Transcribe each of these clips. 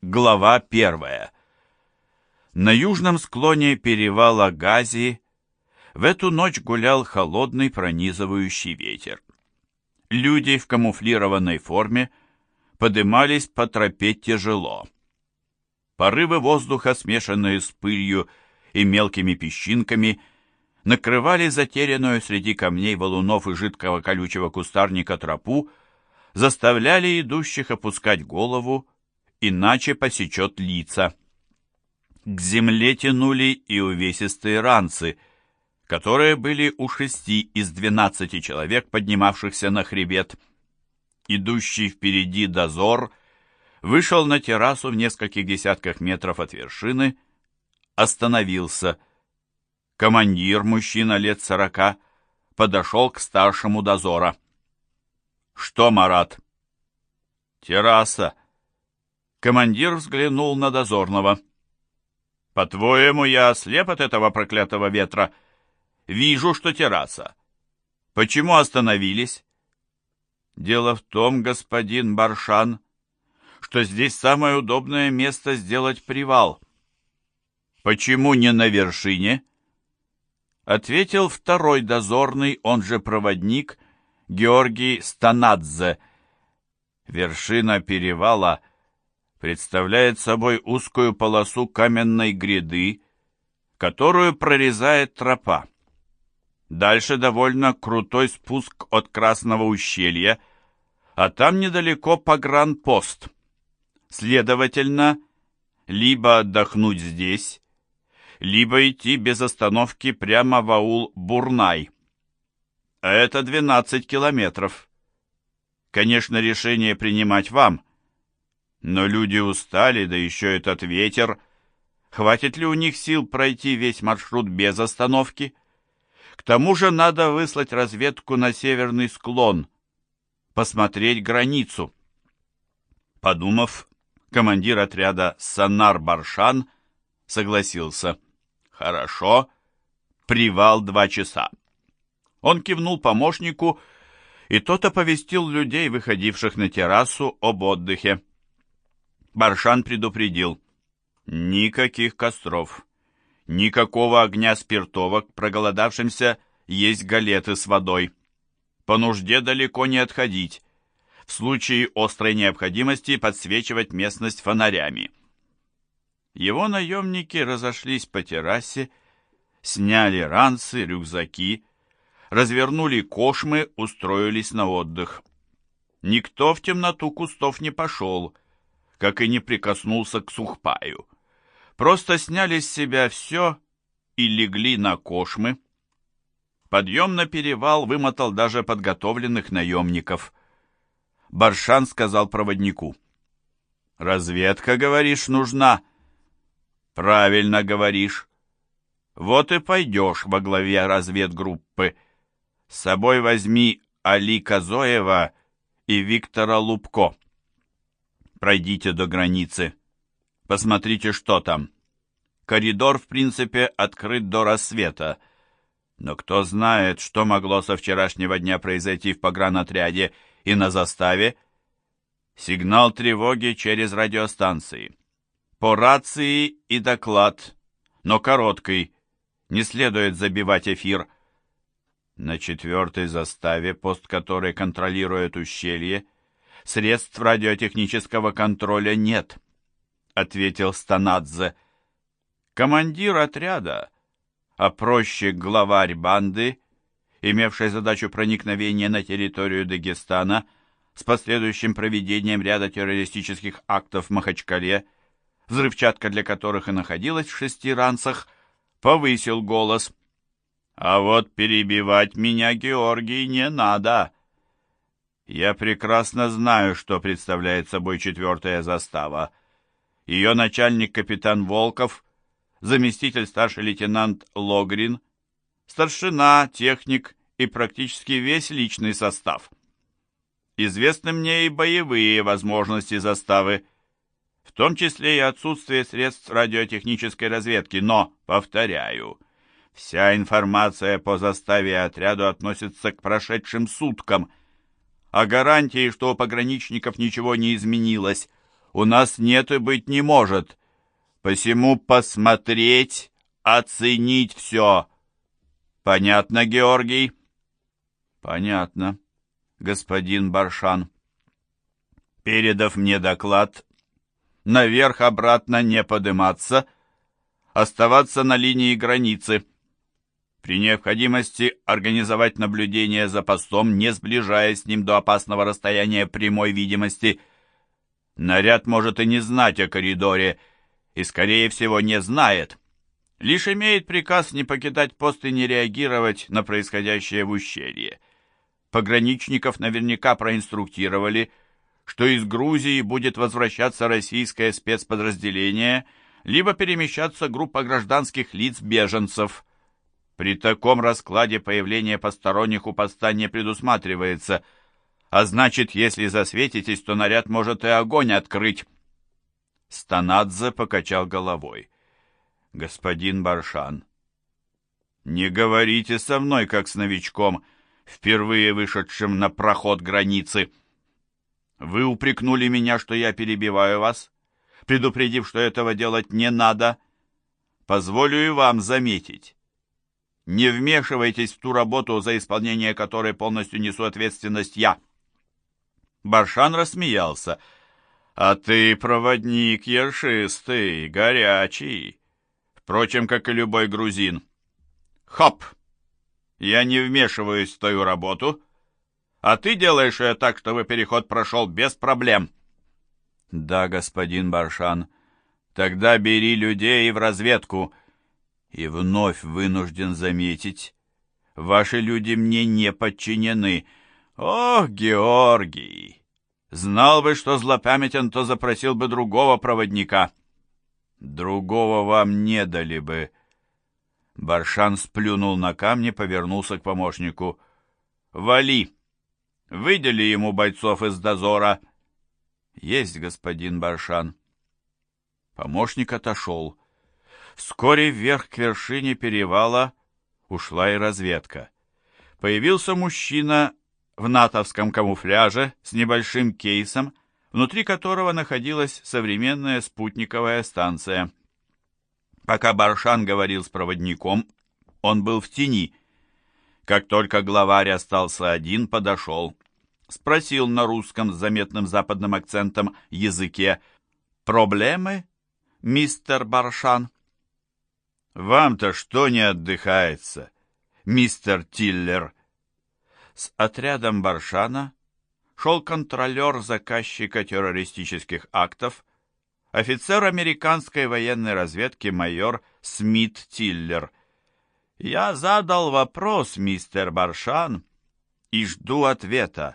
Глава первая. На южном склоне перевала Гази в эту ночь гулял холодный пронизывающий ветер. Люди в камуфлированной форме подымались по тропе тяжело. Порывы воздуха, смешанные с пылью и мелкими песчинками, накрывали затерянную среди камней валунов и жидкого колючего кустарника тропу, заставляли идущих опускать голову, иначе посечет лица. К земле тянули и увесистые ранцы, которые были у шести из двенадцати человек, поднимавшихся на хребет. Идущий впереди дозор вышел на террасу в нескольких десятках метров от вершины, остановился. Командир, мужчина лет сорока, подошел к старшему дозора. «Что, Марат?» «Терраса», Командир взглянул на дозорного. «По-твоему, я ослеп от этого проклятого ветра? Вижу, что терраса. Почему остановились?» «Дело в том, господин Баршан, что здесь самое удобное место сделать привал». «Почему не на вершине?» Ответил второй дозорный, он же проводник, Георгий Станадзе. Вершина перевала — представляет собой узкую полосу каменной гряды, которую прорезает тропа. Дальше довольно крутой спуск от Красного ущелья, а там недалеко погранпост. Следовательно, либо отдохнуть здесь, либо идти без остановки прямо в аул Бурнай. Это 12 километров. Конечно, решение принимать вам – но люди устали, да еще этот ветер. Хватит ли у них сил пройти весь маршрут без остановки? К тому же надо выслать разведку на северный склон, посмотреть границу. Подумав, командир отряда Санар Баршан согласился. Хорошо, привал два часа. Он кивнул помощнику, и тот оповестил людей, выходивших на террасу, об отдыхе. Баршан предупредил. Никаких костров. Никакого огня спиртовок, проголодавшимся есть галеты с водой. По нужде далеко не отходить. В случае острой необходимости подсвечивать местность фонарями. Его наемники разошлись по террасе, сняли ранцы, рюкзаки, развернули кошмы, устроились на отдых. Никто в темноту кустов не пошел — как и не прикоснулся к сухпаю. Просто сняли с себя все и легли на кошмы. Подъем на перевал вымотал даже подготовленных наемников. Баршан сказал проводнику. «Разведка, говоришь, нужна?» «Правильно говоришь. Вот и пойдешь во главе разведгруппы. С собой возьми Али Казоева и Виктора Лубко». Пройдите до границы. Посмотрите, что там. Коридор, в принципе, открыт до рассвета. Но кто знает, что могло со вчерашнего дня произойти в погранотряде и на заставе? Сигнал тревоги через радиостанции. По рации и доклад, но короткий. Не следует забивать эфир. На четвертой заставе, пост которой контролирует ущелье, средств радиотехнического контроля нет», — ответил Станадзе. Командир отряда, а проще главарь банды, имевший задачу проникновения на территорию Дагестана с последующим проведением ряда террористических актов в Махачкале, взрывчатка для которых и находилась в шести ранцах, повысил голос. «А вот перебивать меня, Георгий, не надо!» Я прекрасно знаю, что представляет собой четвертая застава. Ее начальник капитан Волков, заместитель старший лейтенант Логрин, старшина, техник и практически весь личный состав. Известны мне и боевые возможности заставы, в том числе и отсутствие средств радиотехнической разведки, но, повторяю, вся информация по заставе и отряду относится к прошедшим суткам – а гарантии, что у пограничников ничего не изменилось, у нас нет и быть не может. Посему посмотреть, оценить все. Понятно, Георгий? Понятно, господин Баршан. Передав мне доклад, наверх-обратно не подниматься, оставаться на линии границы. При необходимости организовать наблюдение за постом, не сближаясь с ним до опасного расстояния прямой видимости. Наряд может и не знать о коридоре, и, скорее всего, не знает. Лишь имеет приказ не покидать пост и не реагировать на происходящее в ущелье. Пограничников наверняка проинструктировали, что из Грузии будет возвращаться российское спецподразделение, либо перемещаться группа гражданских лиц-беженцев. При таком раскладе появление посторонних у поста не предусматривается, а значит, если засветитесь, то наряд может и огонь открыть. Станадзе покачал головой. «Господин Баршан, не говорите со мной, как с новичком, впервые вышедшим на проход границы». Вы упрекнули меня, что я перебиваю вас, предупредив, что этого делать не надо. Позволю и вам заметить. Не вмешивайтесь в ту работу, за исполнение которой полностью несу ответственность я. Баршан рассмеялся. А ты проводник ершистый, горячий. Впрочем, как и любой грузин. Хоп! Я не вмешиваюсь в твою работу, а ты делаешь ее так, чтобы переход прошел без проблем. Да, господин Баршан. Тогда бери людей в разведку. И вновь вынужден заметить, ваши люди мне не подчинены. Ох, Георгий! Знал бы, что злопамятен, то запросил бы другого проводника. Другого вам не дали бы. Баршан сплюнул на камни, повернулся к помощнику. «Вали!» Выдели ему бойцов из дозора. Есть, господин Баршан. Помощник отошел. Вскоре вверх к вершине перевала ушла и разведка. Появился мужчина в натовском камуфляже с небольшим кейсом, внутри которого находилась современная спутниковая станция. Пока Баршан говорил с проводником, он был в тени. Как только главарь остался один, подошел спросил на русском с заметным западным акцентом языке «Проблемы, мистер Баршан?» «Вам-то что не отдыхается, мистер Тиллер?» С отрядом Баршана шел контролер заказчика террористических актов, офицер американской военной разведки майор Смит Тиллер. «Я задал вопрос, мистер Баршан, и жду ответа.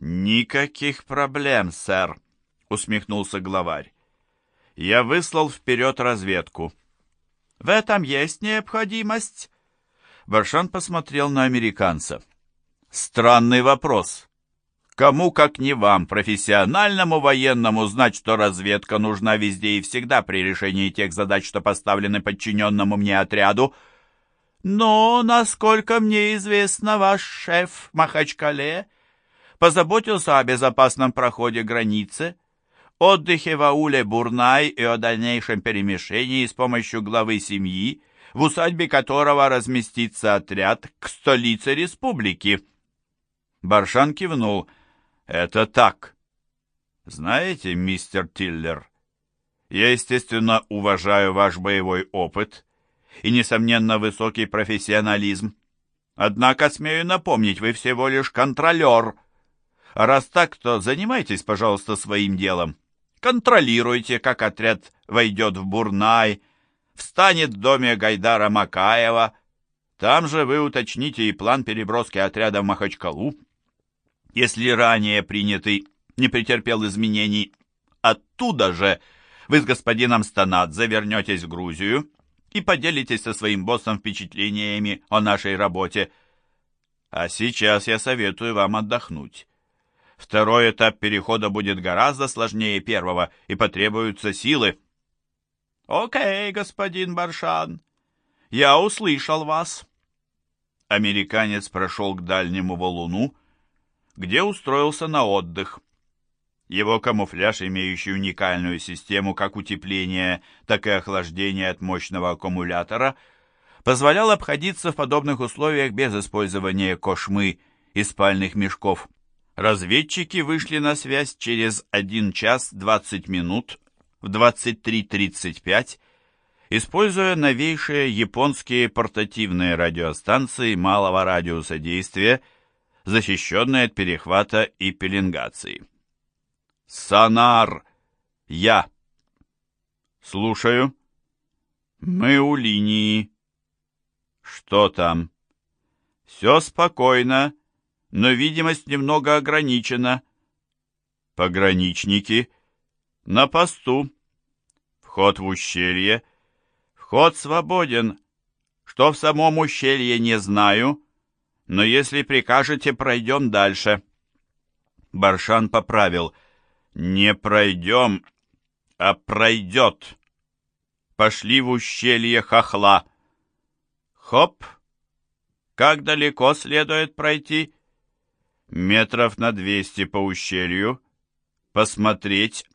«Никаких проблем, сэр», — усмехнулся главарь. «Я выслал вперед разведку». «В этом есть необходимость?» Баршан посмотрел на американца. «Странный вопрос. Кому, как не вам, профессиональному военному, знать, что разведка нужна везде и всегда при решении тех задач, что поставлены подчиненному мне отряду?» «Но, насколько мне известно, ваш шеф Махачкале позаботился о безопасном проходе границы, отдыхе в ауле Бурнай и о дальнейшем перемещении с помощью главы семьи, в усадьбе которого разместится отряд к столице республики. Баршан кивнул. «Это так. Знаете, мистер Тиллер, я, естественно, уважаю ваш боевой опыт и, несомненно, высокий профессионализм. Однако, смею напомнить, вы всего лишь контролер» А раз так, то занимайтесь, пожалуйста, своим делом. Контролируйте, как отряд войдет в Бурнай, встанет в доме Гайдара Макаева. Там же вы уточните и план переброски отряда в Махачкалу. Если ранее принятый не претерпел изменений, оттуда же вы с господином Станадзе вернетесь в Грузию и поделитесь со своим боссом впечатлениями о нашей работе. А сейчас я советую вам отдохнуть. Второй этап перехода будет гораздо сложнее первого, и потребуются силы. «Окей, господин Баршан, я услышал вас». Американец прошел к дальнему валуну, где устроился на отдых. Его камуфляж, имеющий уникальную систему как утепления, так и охлаждения от мощного аккумулятора, позволял обходиться в подобных условиях без использования кошмы и спальных мешков. Разведчики вышли на связь через 1 час 20 минут в 23.35, используя новейшие японские портативные радиостанции малого радиуса действия, защищенные от перехвата и пеленгации. «Сонар! Я!» «Слушаю. Мы у линии. Что там?» «Все спокойно, но видимость немного ограничена. Пограничники. На посту. Вход в ущелье. Вход свободен. Что в самом ущелье, не знаю, но если прикажете, пройдем дальше». Баршан поправил — «Не пройдем, а пройдет. Пошли в ущелье хохла». «Хоп! Как далеко следует пройти?» «Метров на двести по ущелью. Посмотреть,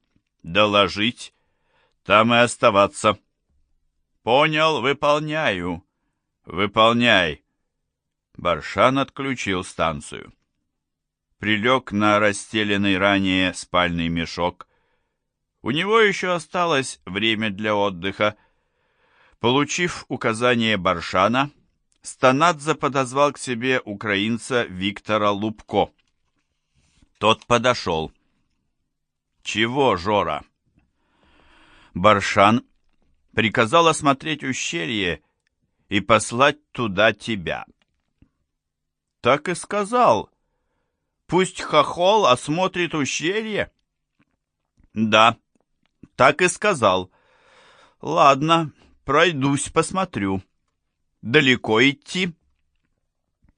доложить, там и оставаться». «Понял, выполняю». «Выполняй». Баршан отключил станцию прилег на расстеленный ранее спальный мешок. У него еще осталось время для отдыха. Получив указание Баршана, Станадзе подозвал к себе украинца Виктора Лубко. Тот подошел. «Чего, Жора?» Баршан приказал осмотреть ущелье и послать туда тебя. «Так и сказал», Пусть хохол осмотрит ущелье. Да, так и сказал. Ладно, пройдусь, посмотрю. Далеко идти?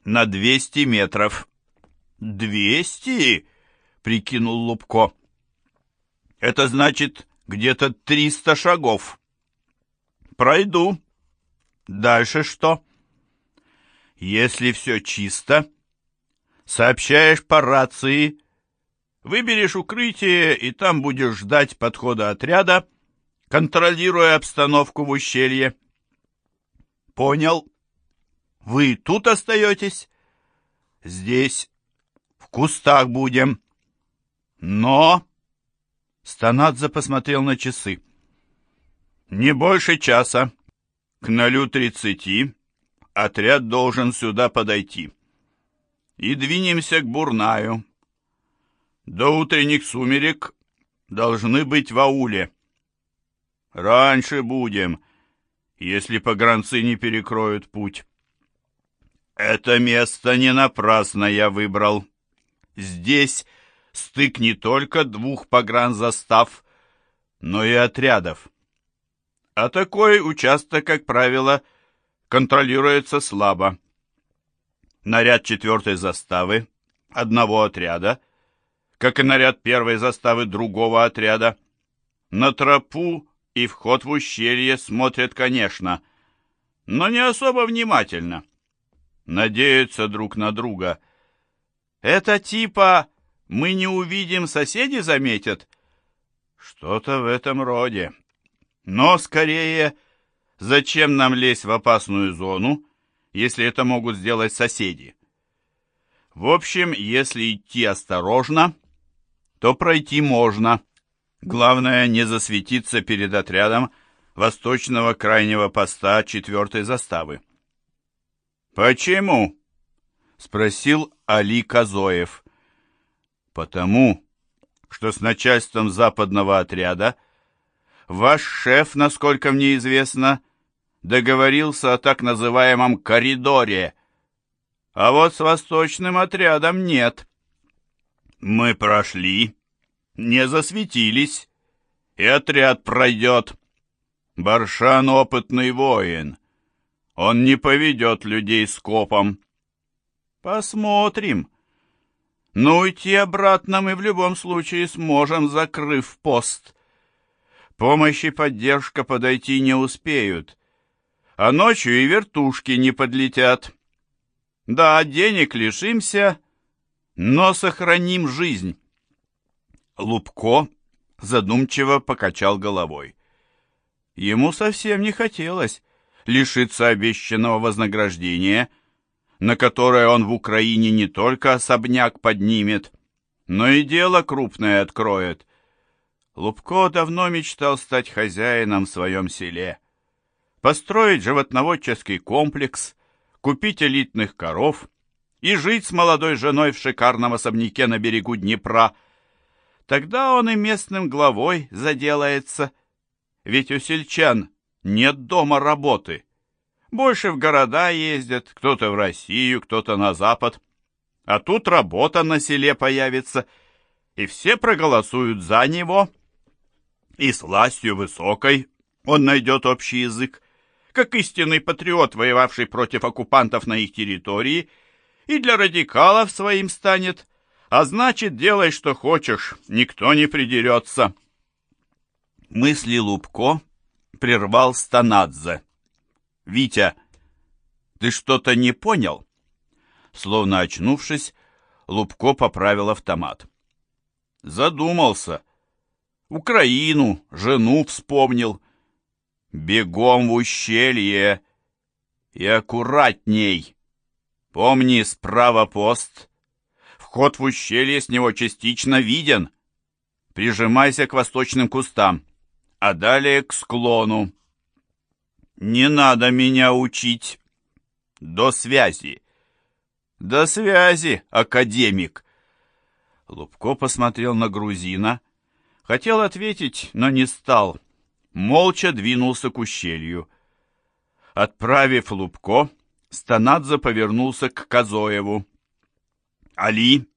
На двести метров. Двести? Прикинул Лубко. Это значит где-то триста шагов. Пройду. Дальше что? Если все чисто, сообщаешь по рации, выберешь укрытие и там будешь ждать подхода отряда, контролируя обстановку в ущелье. Понял. Вы тут остаетесь? Здесь. В кустах будем. Но... Станадзе посмотрел на часы. Не больше часа. К нулю тридцати отряд должен сюда подойти и двинемся к Бурнаю. До утренних сумерек должны быть в ауле. Раньше будем, если погранцы не перекроют путь. Это место не напрасно я выбрал. Здесь стык не только двух погранзастав, но и отрядов. А такой участок, как правило, контролируется слабо наряд четвертой заставы одного отряда, как и наряд первой заставы другого отряда. На тропу и вход в ущелье смотрят, конечно, но не особо внимательно. Надеются друг на друга. Это типа «мы не увидим, соседи заметят». Что-то в этом роде. Но скорее, зачем нам лезть в опасную зону, если это могут сделать соседи. В общем, если идти осторожно, то пройти можно. Главное, не засветиться перед отрядом восточного крайнего поста четвертой заставы. «Почему?» — спросил Али Казоев. «Потому, что с начальством западного отряда ваш шеф, насколько мне известно, — договорился о так называемом «коридоре», а вот с восточным отрядом нет. Мы прошли, не засветились, и отряд пройдет. Баршан опытный воин, он не поведет людей скопом. Посмотрим. Но уйти обратно мы в любом случае сможем, закрыв пост. Помощь и поддержка подойти не успеют, а ночью и вертушки не подлетят. Да, денег лишимся, но сохраним жизнь. Лубко задумчиво покачал головой. Ему совсем не хотелось лишиться обещанного вознаграждения, на которое он в Украине не только особняк поднимет, но и дело крупное откроет. Лубко давно мечтал стать хозяином в своем селе, построить животноводческий комплекс, купить элитных коров и жить с молодой женой в шикарном особняке на берегу Днепра. Тогда он и местным главой заделается, ведь у сельчан нет дома работы. Больше в города ездят, кто-то в Россию, кто-то на Запад. А тут работа на селе появится, и все проголосуют за него. И с властью высокой он найдет общий язык, как истинный патриот, воевавший против оккупантов на их территории, и для радикалов своим станет, а значит, делай, что хочешь, никто не придерется. Мысли Лубко прервал Станадзе. «Витя, ты что-то не понял?» Словно очнувшись, Лубко поправил автомат. Задумался. Украину, жену вспомнил. Бегом в ущелье и аккуратней. Помни, справа пост. Вход в ущелье с него частично виден. Прижимайся к восточным кустам, а далее к склону. Не надо меня учить. До связи. До связи, академик. Лубко посмотрел на грузина. Хотел ответить, но не стал. Молча двинулся к ущелью. Отправив Лубко, Станадзе повернулся к Казоеву. «Али,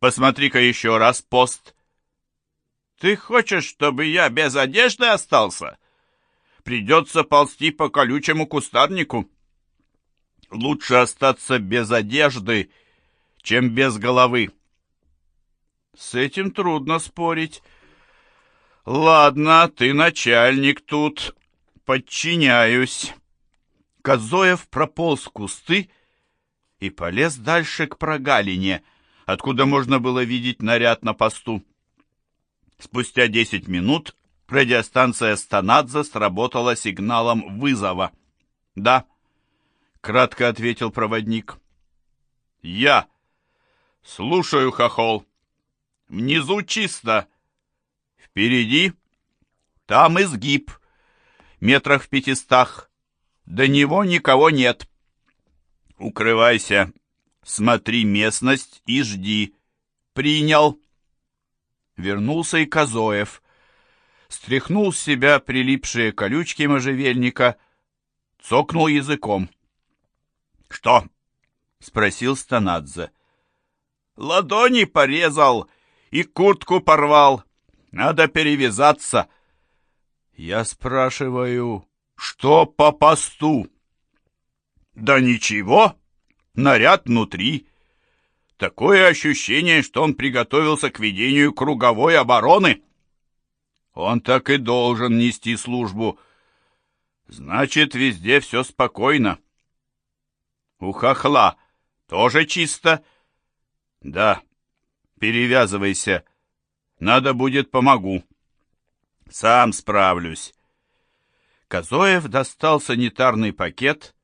посмотри-ка еще раз пост». «Ты хочешь, чтобы я без одежды остался? Придется ползти по колючему кустарнику». Лучше остаться без одежды, чем без головы. С этим трудно спорить. Ладно, ты начальник тут. Подчиняюсь. Козоев прополз кусты и полез дальше к прогалине, откуда можно было видеть наряд на посту. Спустя десять минут радиостанция Станадзе сработала сигналом вызова. «Да», кратко ответил проводник. Я. Слушаю, хохол. Внизу чисто. Впереди. Там изгиб. Метрах в пятистах. До него никого нет. Укрывайся. Смотри местность и жди. Принял. Вернулся и Козоев. Стряхнул с себя прилипшие колючки можжевельника, цокнул языком. «Что?» — спросил Станадзе. «Ладони порезал и куртку порвал. Надо перевязаться». «Я спрашиваю, что по посту?» «Да ничего, наряд внутри. Такое ощущение, что он приготовился к ведению круговой обороны». «Он так и должен нести службу. Значит, везде все спокойно». У хохла тоже чисто? Да. Перевязывайся. Надо будет, помогу. Сам справлюсь. Козоев достал санитарный пакет,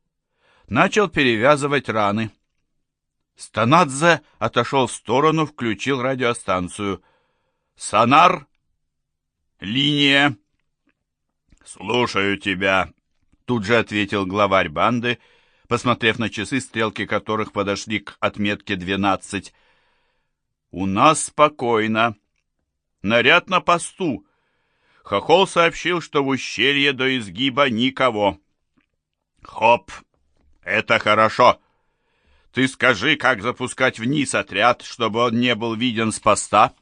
начал перевязывать раны. Станадзе отошел в сторону, включил радиостанцию. «Сонар! Линия!» «Слушаю тебя!» Тут же ответил главарь банды, посмотрев на часы, стрелки которых подошли к отметке 12. «У нас спокойно. Наряд на посту». Хохол сообщил, что в ущелье до изгиба никого. «Хоп! Это хорошо! Ты скажи, как запускать вниз отряд, чтобы он не был виден с поста?»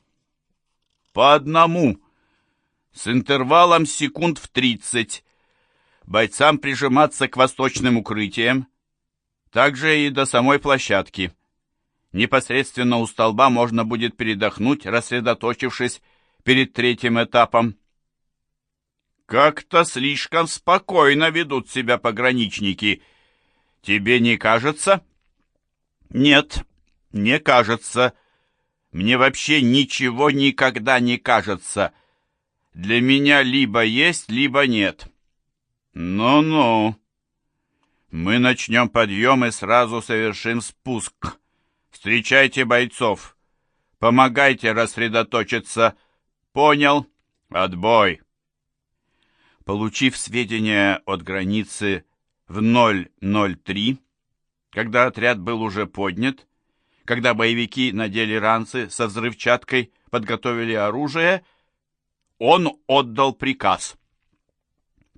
«По одному, с интервалом секунд в тридцать. Бойцам прижиматься к восточным укрытиям, также и до самой площадки. Непосредственно у столба можно будет передохнуть, рассредоточившись перед третьим этапом. «Как-то слишком спокойно ведут себя пограничники. Тебе не кажется?» «Нет, не кажется. Мне вообще ничего никогда не кажется. Для меня либо есть, либо нет. Ну-ну. Мы начнем подъем и сразу совершим спуск. Встречайте бойцов. Помогайте рассредоточиться. Понял? Отбой. Получив сведения от границы в 003, когда отряд был уже поднят, когда боевики надели ранцы со взрывчаткой, подготовили оружие, он отдал приказ.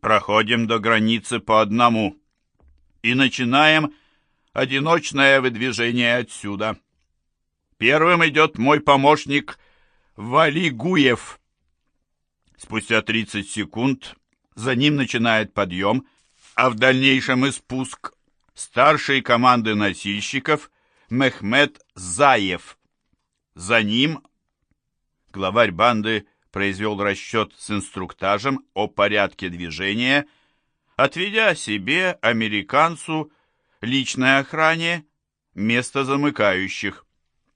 «Проходим до границы по одному и начинаем одиночное выдвижение отсюда. Первым идет мой помощник Валигуев. Спустя 30 секунд за ним начинает подъем, а в дальнейшем и спуск старшей команды носильщиков Мехмед Заев. За ним главарь банды произвел расчет с инструктажем о порядке движения, отведя себе, американцу, личной охране, место замыкающих.